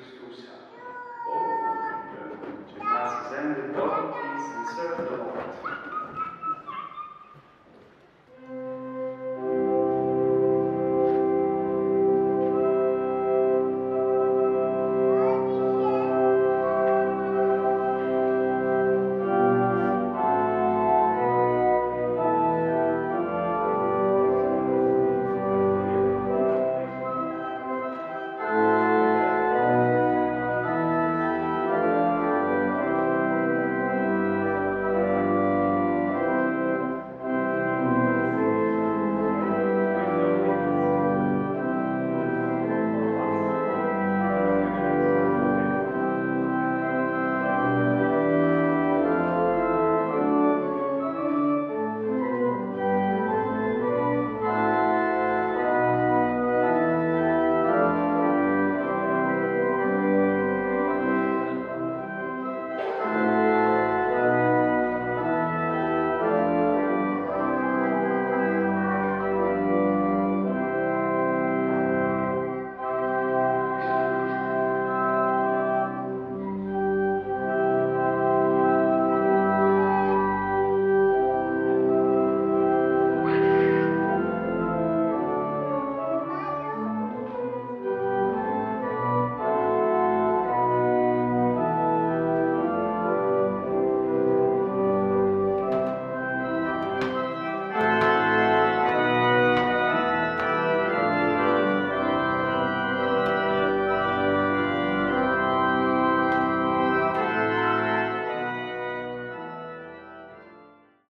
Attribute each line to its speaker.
Speaker 1: Chrystusa. O, to Nas zęby podpis and serve the Lord.